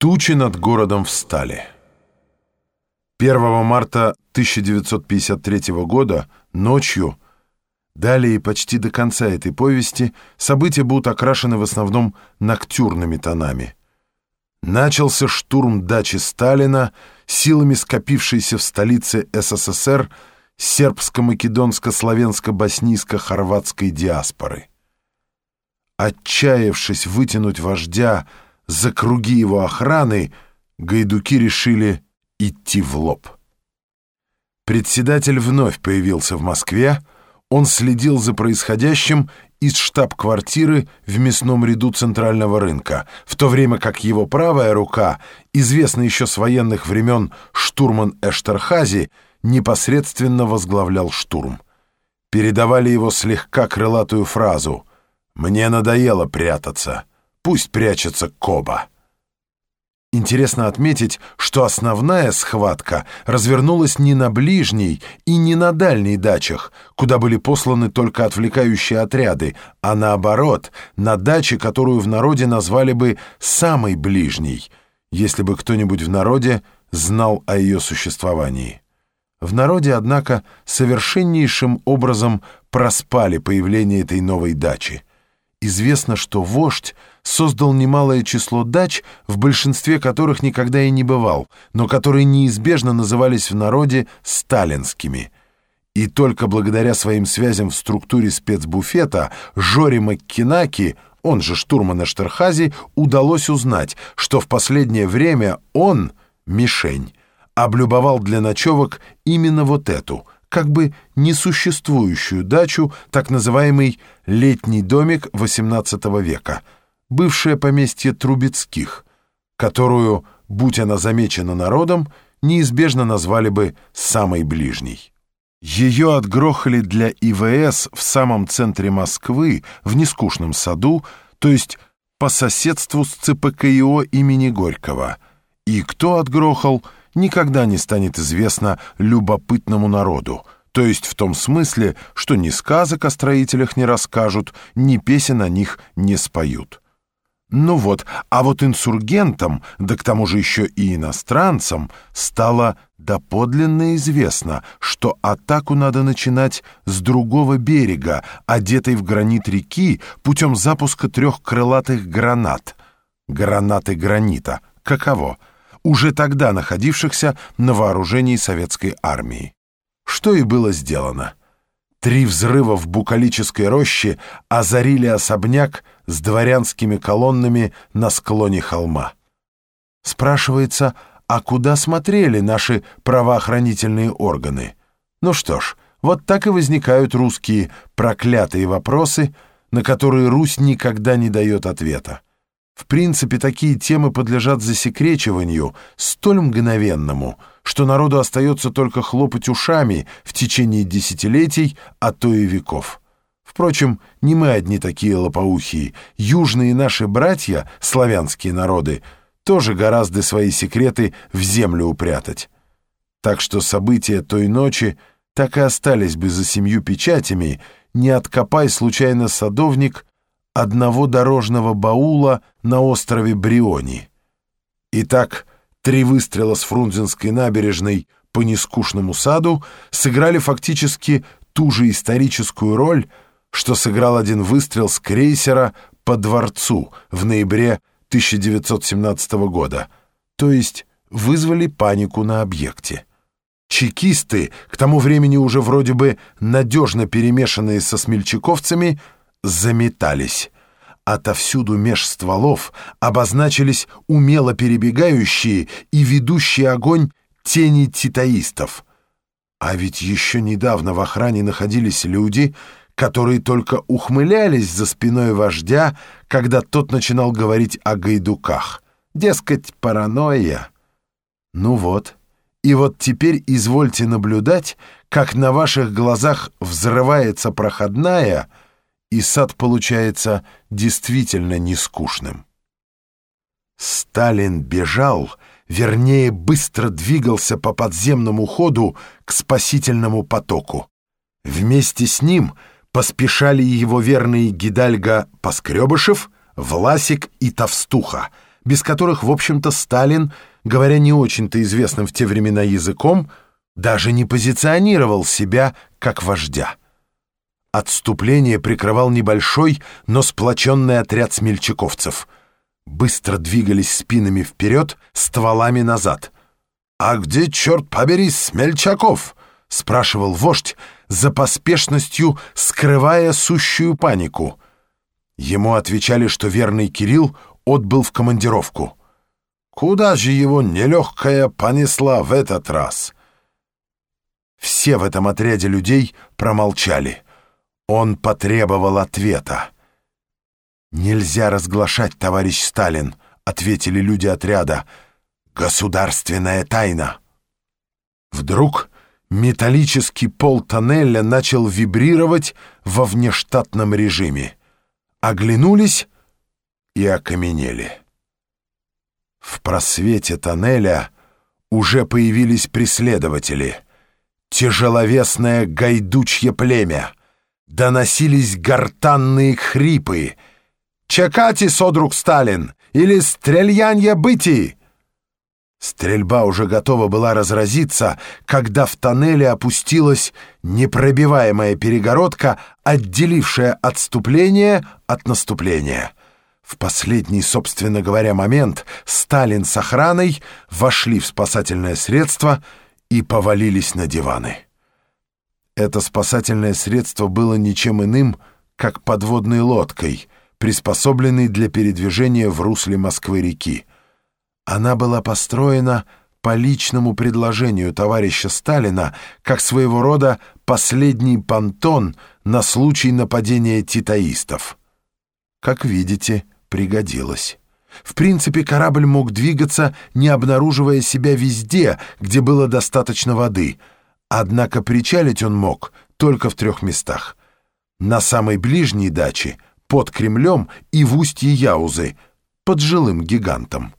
Тучи над городом встали. 1 марта 1953 года ночью, далее почти до конца этой повести, события будут окрашены в основном ноктюрными тонами. Начался штурм дачи Сталина силами скопившейся в столице СССР сербско-македонско-славянско-боснийско-хорватской диаспоры. Отчаявшись вытянуть вождя за круги его охраны, гайдуки решили идти в лоб. Председатель вновь появился в Москве, он следил за происходящим из штаб-квартиры в мясном ряду Центрального рынка, в то время как его правая рука, известный еще с военных времен штурман Эштерхази, непосредственно возглавлял штурм. Передавали его слегка крылатую фразу «Мне надоело прятаться». Пусть прячется Коба. Интересно отметить, что основная схватка развернулась не на ближней и не на дальней дачах, куда были посланы только отвлекающие отряды, а наоборот, на даче, которую в народе назвали бы «самой ближней», если бы кто-нибудь в народе знал о ее существовании. В народе, однако, совершеннейшим образом проспали появление этой новой дачи. Известно, что вождь создал немалое число дач, в большинстве которых никогда и не бывал, но которые неизбежно назывались в народе «сталинскими». И только благодаря своим связям в структуре спецбуфета Жоре Маккинаки, он же штурман Эштерхази, удалось узнать, что в последнее время он, мишень, облюбовал для ночевок именно вот эту — как бы несуществующую дачу, так называемый «летний домик XVIII века», бывшее поместье Трубецких, которую, будь она замечена народом, неизбежно назвали бы «самой ближней». Ее отгрохали для ИВС в самом центре Москвы, в нескучном саду, то есть по соседству с ЦПКИО имени Горького. И кто отгрохал – никогда не станет известно любопытному народу, то есть в том смысле, что ни сказок о строителях не расскажут, ни песен о них не споют. Ну вот, а вот инсургентам, да к тому же еще и иностранцам, стало доподлинно известно, что атаку надо начинать с другого берега, одетой в гранит реки, путем запуска трех крылатых гранат. Гранаты гранита. Каково? уже тогда находившихся на вооружении советской армии. Что и было сделано. Три взрыва в букалической роще озарили особняк с дворянскими колоннами на склоне холма. Спрашивается, а куда смотрели наши правоохранительные органы? Ну что ж, вот так и возникают русские проклятые вопросы, на которые Русь никогда не дает ответа. В принципе, такие темы подлежат засекречиванию, столь мгновенному, что народу остается только хлопать ушами в течение десятилетий, а то и веков. Впрочем, не мы одни такие лопоухие. Южные наши братья, славянские народы, тоже гораздо свои секреты в землю упрятать. Так что события той ночи так и остались бы за семью печатями, не откопай случайно садовник — одного дорожного баула на острове Бриони. Итак, три выстрела с Фрунзенской набережной по нескучному саду сыграли фактически ту же историческую роль, что сыграл один выстрел с крейсера по дворцу в ноябре 1917 года, то есть вызвали панику на объекте. Чекисты, к тому времени уже вроде бы надежно перемешанные со смельчаковцами, заметались. Отовсюду меж стволов обозначились умело перебегающие и ведущие огонь тени титаистов. А ведь еще недавно в охране находились люди, которые только ухмылялись за спиной вождя, когда тот начинал говорить о гайдуках. Дескать, паранойя. Ну вот. И вот теперь извольте наблюдать, как на ваших глазах взрывается проходная — и сад получается действительно нескучным. Сталин бежал, вернее, быстро двигался по подземному ходу к спасительному потоку. Вместе с ним поспешали его верные Гидальго Поскребышев, Власик и Товстуха, без которых, в общем-то, Сталин, говоря не очень-то известным в те времена языком, даже не позиционировал себя как вождя. Отступление прикрывал небольшой, но сплоченный отряд смельчаковцев. Быстро двигались спинами вперед, стволами назад. «А где, черт побери, Смельчаков?» — спрашивал вождь, за поспешностью скрывая сущую панику. Ему отвечали, что верный Кирилл отбыл в командировку. Куда же его нелегкая понесла в этот раз? Все в этом отряде людей промолчали — он потребовал ответа. «Нельзя разглашать, товарищ Сталин», — ответили люди отряда. «Государственная тайна». Вдруг металлический пол тоннеля начал вибрировать во внештатном режиме. Оглянулись и окаменели. В просвете тоннеля уже появились преследователи. Тяжеловесное гайдучье племя — доносились гортанные хрипы. «Чекати, содруг Сталин! Или стрельянье быти!» Стрельба уже готова была разразиться, когда в тоннеле опустилась непробиваемая перегородка, отделившая отступление от наступления. В последний, собственно говоря, момент Сталин с охраной вошли в спасательное средство и повалились на диваны. Это спасательное средство было ничем иным, как подводной лодкой, приспособленной для передвижения в русле Москвы-реки. Она была построена по личному предложению товарища Сталина как своего рода последний понтон на случай нападения титаистов. Как видите, пригодилось. В принципе, корабль мог двигаться, не обнаруживая себя везде, где было достаточно воды — Однако причалить он мог только в трех местах. На самой ближней даче, под Кремлем и в устье Яузы, под жилым гигантом.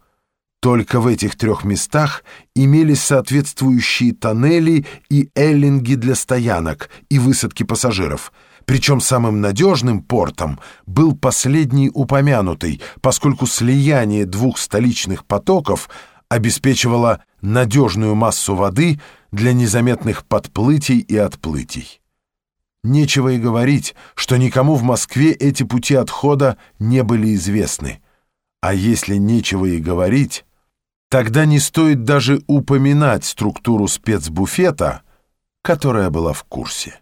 Только в этих трех местах имелись соответствующие тоннели и эллинги для стоянок и высадки пассажиров. Причем самым надежным портом был последний упомянутый, поскольку слияние двух столичных потоков обеспечивало надежную массу воды — для незаметных подплытий и отплытий. Нечего и говорить, что никому в Москве эти пути отхода не были известны. А если нечего и говорить, тогда не стоит даже упоминать структуру спецбуфета, которая была в курсе.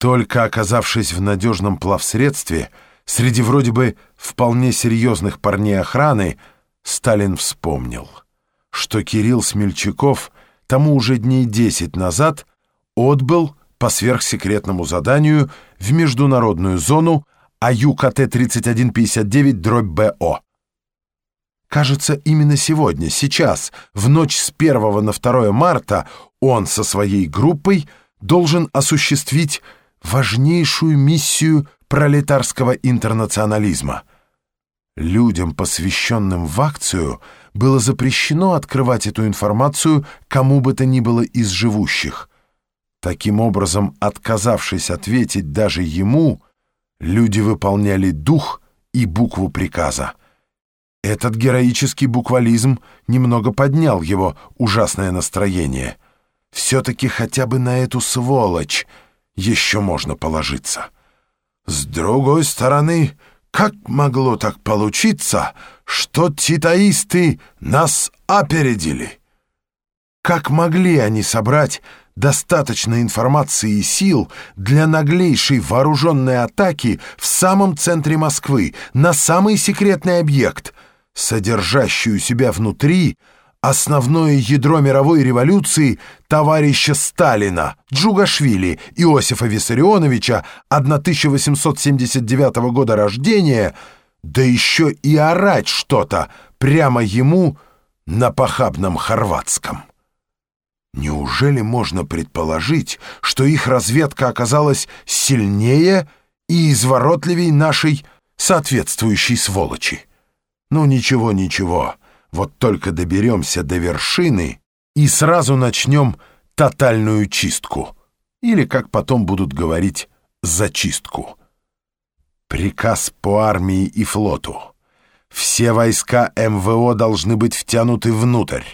Только оказавшись в надежном плавсредстве, среди вроде бы вполне серьезных парней охраны, Сталин вспомнил, что Кирилл Смельчаков тому уже дней десять назад отбыл по сверхсекретному заданию в международную зону АЮКТ-3159-БО. Кажется, именно сегодня, сейчас, в ночь с 1 на 2 марта, он со своей группой должен осуществить важнейшую миссию пролетарского интернационализма. Людям, посвященным в акцию, было запрещено открывать эту информацию кому бы то ни было из живущих. Таким образом, отказавшись ответить даже ему, люди выполняли дух и букву приказа. Этот героический буквализм немного поднял его ужасное настроение. Все-таки хотя бы на эту сволочь еще можно положиться. С другой стороны, как могло так получиться, что титаисты нас опередили? Как могли они собрать достаточно информации и сил для наглейшей вооруженной атаки в самом центре Москвы, на самый секретный объект, содержащий у себя внутри основное ядро мировой революции товарища Сталина, Джугашвили, Иосифа Виссарионовича, 1879 года рождения, да еще и орать что-то прямо ему на похабном хорватском. Неужели можно предположить, что их разведка оказалась сильнее и изворотливей нашей соответствующей сволочи? Ну ничего, ничего. Вот только доберемся до вершины и сразу начнем тотальную чистку. Или, как потом будут говорить, зачистку. Приказ по армии и флоту. Все войска МВО должны быть втянуты внутрь.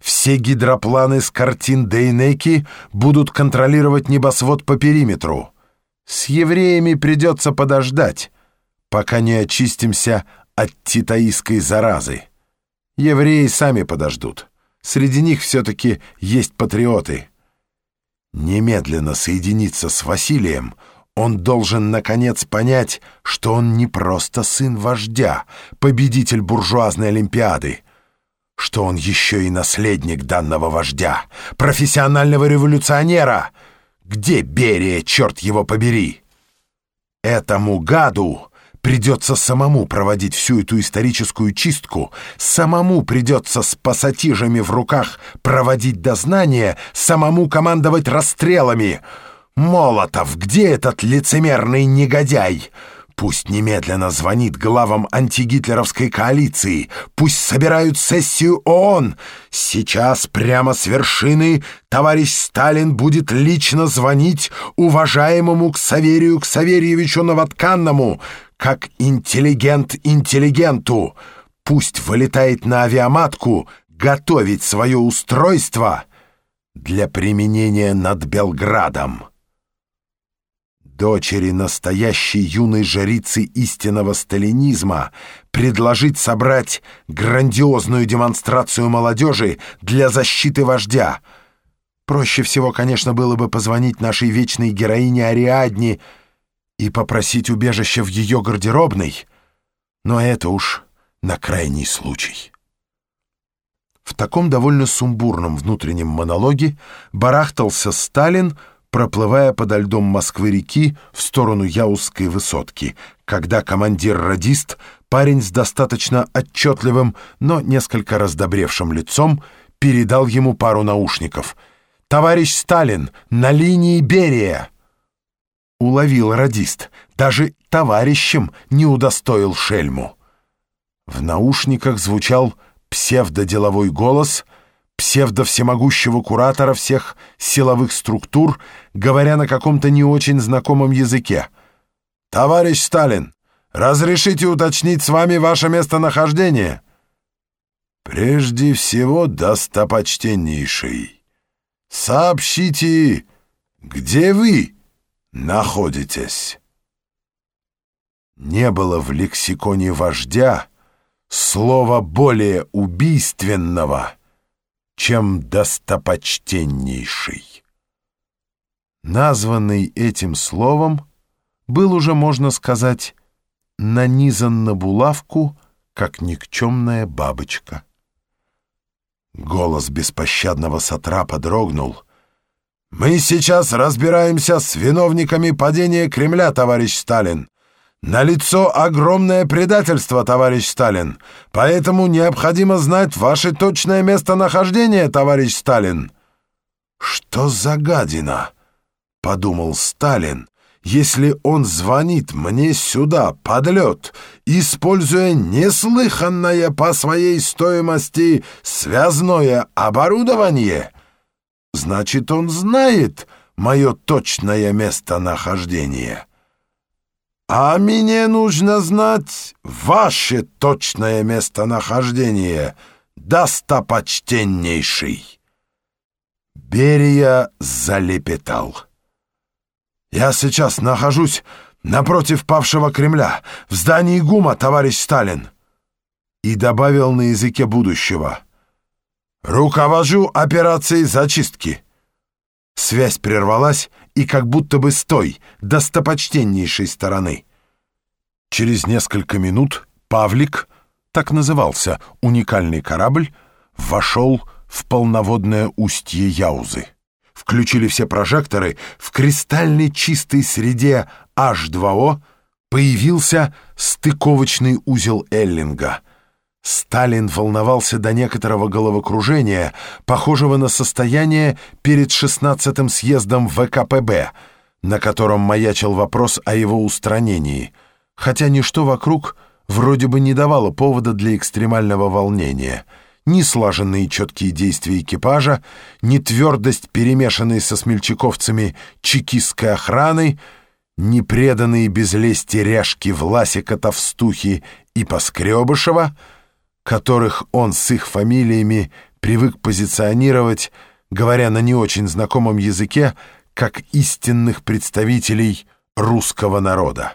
Все гидропланы с картин Дейнеки будут контролировать небосвод по периметру. С евреями придется подождать, пока не очистимся от титаистской заразы. Евреи сами подождут. Среди них все-таки есть патриоты. Немедленно соединиться с Василием он должен, наконец, понять, что он не просто сын вождя, победитель буржуазной олимпиады, что он еще и наследник данного вождя, профессионального революционера. Где Берия, черт его побери? Этому гаду придется самому проводить всю эту историческую чистку, самому придется с пассатижами в руках проводить дознание, самому командовать расстрелами. Молотов, где этот лицемерный негодяй? Пусть немедленно звонит главам антигитлеровской коалиции. Пусть собирают сессию ООН. Сейчас прямо с вершины товарищ Сталин будет лично звонить уважаемому Ксаверию Ксаверьевичу Новотканному, как интеллигент интеллигенту. Пусть вылетает на авиаматку готовить свое устройство для применения над Белградом. Дочери настоящей юной жрицы истинного сталинизма предложить собрать грандиозную демонстрацию молодежи для защиты вождя. Проще всего, конечно, было бы позвонить нашей вечной героине Ариадне — и попросить убежище в ее гардеробной, но это уж на крайний случай. В таком довольно сумбурном внутреннем монологе барахтался Сталин, проплывая подо льдом Москвы-реки в сторону Яузской высотки, когда командир-радист, парень с достаточно отчетливым, но несколько раздобревшим лицом, передал ему пару наушников. «Товарищ Сталин, на линии Берия!» уловил радист, даже товарищем не удостоил шельму. В наушниках звучал псевдоделовой голос псевдовсемогущего куратора всех силовых структур, говоря на каком-то не очень знакомом языке. «Товарищ Сталин, разрешите уточнить с вами ваше местонахождение?» «Прежде всего, достопочтеннейший, сообщите, где вы?» находитесь. Не было в лексиконе вождя слова более убийственного, чем достопочтеннейший. Названный этим словом был уже, можно сказать, нанизан на булавку, как никчемная бабочка. Голос беспощадного сатрапа дрогнул — мы сейчас разбираемся с виновниками падения Кремля, товарищ Сталин. Налицо огромное предательство, товарищ Сталин. Поэтому необходимо знать ваше точное местонахождение, товарищ Сталин. Что за гадина? подумал Сталин. Если он звонит мне сюда, под лед, используя неслыханное по своей стоимости связное оборудование — Значит, он знает мое точное местонахождение. А мне нужно знать ваше точное местонахождение, достопочтеннейший. Берия залепетал. Я сейчас нахожусь напротив павшего Кремля, в здании ГУМа, товарищ Сталин. И добавил на языке будущего — «Руковожу операцией зачистки». Связь прервалась и как будто бы с той, достопочтеннейшей стороны. Через несколько минут Павлик, так назывался уникальный корабль, вошел в полноводное устье Яузы. Включили все прожекторы, в кристальной чистой среде H2O появился стыковочный узел Эллинга — Сталин волновался до некоторого головокружения, похожего на состояние перед 16-м съездом ВКПБ, на котором маячил вопрос о его устранении, хотя ничто вокруг вроде бы не давало повода для экстремального волнения. Ни слаженные четкие действия экипажа, ни твердость, перемешанной со смельчаковцами чекистской охраны, непреданные без лести ряжки Власика Товстухи и Поскребышева, которых он с их фамилиями привык позиционировать, говоря на не очень знакомом языке, как истинных представителей русского народа.